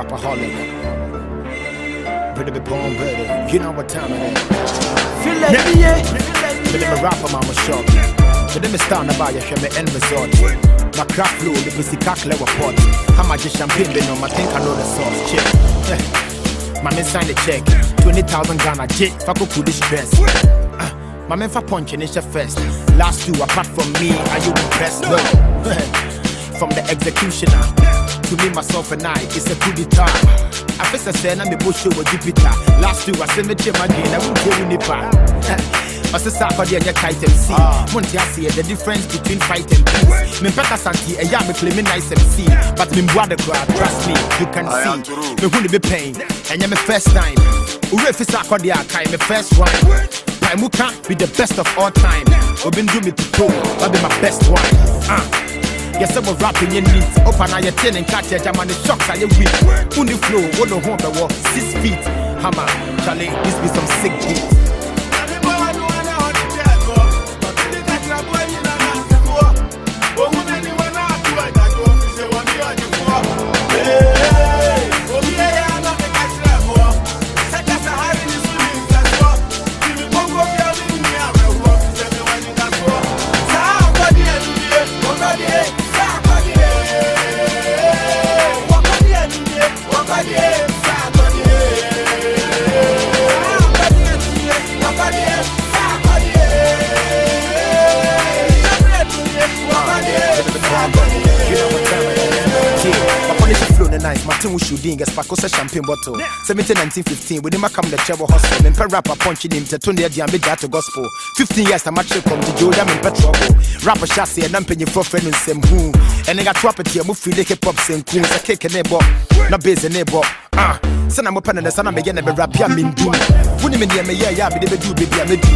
crapaholic. Pretty be born better. You know what time it is. Feel like me, yeah. Them a rapper, mama shop. But them a star na buy a me end resort. My craft flow, the pussy cack level pot. How much is champagne been on? I think I know the sauce. Check. My man signed the check. 20,000 Ghana J. Fako Kudish dress. Uh, My man for punching is your first. Last two, apart from me, are you impressed? No. from the executioner to me, myself, and I, it's a coup d'etat. I first I said, I'm a bush over Jupiter. Last two, I send me my game, I won't tell you nipa. I said, Sarkodie and your kite MC. Monty, I see the difference between fight and peace. Me peka santi, a yam, me claim nice MC. But me brother crowd, trust me, you can I see. Me who be pain, and yeah, me first time. Ure fi Sarkodie, I kai, me first one. Paimuka be the best of all time. Obin do me to pro, I'll be my best one. Uh. Yes, I'm rapping your needs. Open your ten and catch your and the shocks are you weak. Only flow, one home, six feet. Hammer, Charlie, this be some sick beat. Nice, my team was shooting a spacosa champagne bottle. 17, 19, 15, with him I come the trouble hustle. And per rapper punching him to turn the idea and to gospel. 15 years, I'm actually come to Jordan and petrol. Rapper chassis and I'm paying for friend and same who. And I got trap it here, move free, hip hop, same cool. A cake and a bop, not busy, neighbor. Ah, son, I'm open and the son, I'm beginning to rap, yeah, mean do. When you mean, yeah, yeah, yeah, be the do, baby, I'm a do.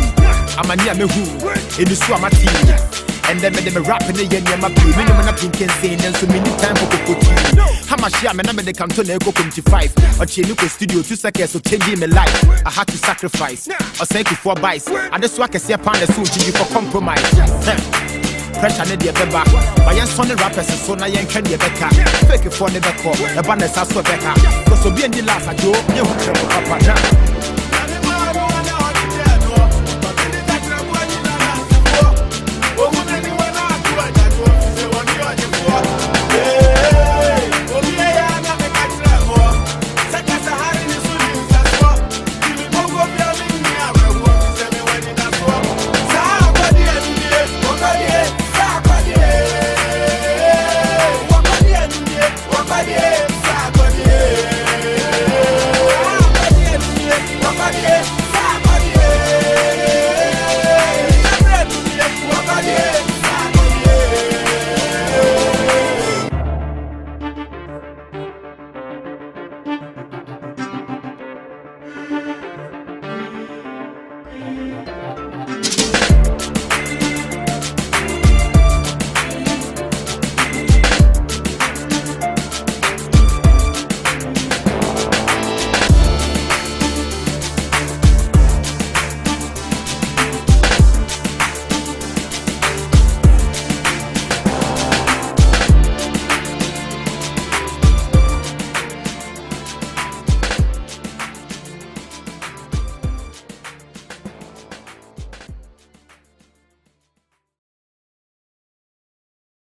I'm a near me who, in the swam, and then me rapping the yen my blue. Me no man up in say and so need time for cocoa tea. How much yeah, me de come to na go 25. Or change go studio two seconds so changing my life. I had to sacrifice. Or say you for bites. I just work as a pound the soon to you for compromise. Pressure ne deɛ bɛba ma yɛnsɔ ne rappers and so na yɛnhwɛ deɛ bɛka fakefoɔ ne bɛkɔ ɛba ne sa so bɛka bcause obi ani las adwo yɛhu kyerɛ mo papa